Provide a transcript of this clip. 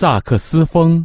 萨克斯风。